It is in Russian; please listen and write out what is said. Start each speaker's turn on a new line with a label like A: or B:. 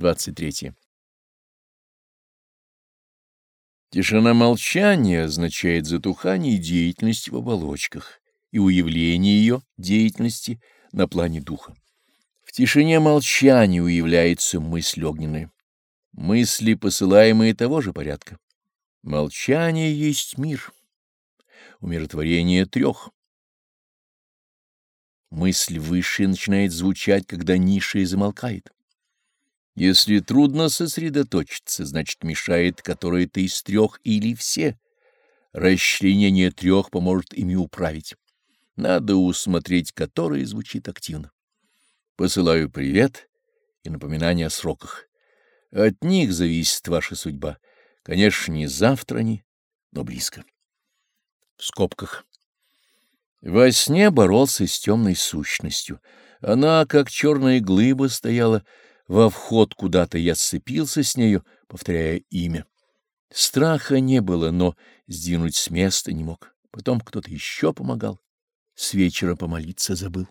A: 23. Тишина молчания означает затухание деятельности в оболочках и уявление ее деятельности на плане духа. В тишине молчания уявляется мысль огненная, мысли, посылаемые того же порядка. Молчание есть мир, умиротворение трех. Мысль высшая начинает звучать, когда низшая замолкает. Если трудно сосредоточиться, значит, мешает которое-то из трех или все. Расчленение трех поможет ими управить. Надо усмотреть, которое звучит активно. Посылаю привет и напоминание о сроках. От них зависит ваша судьба. Конечно, не завтра они, но близко. В скобках. Во сне боролся с темной сущностью. Она, как черная глыба, стояла во вход куда-то я сцепился с нею, повторяя имя. Страха не было, но сдвинуть с места не мог. Потом кто-то еще помогал. С вечера помолиться забыл.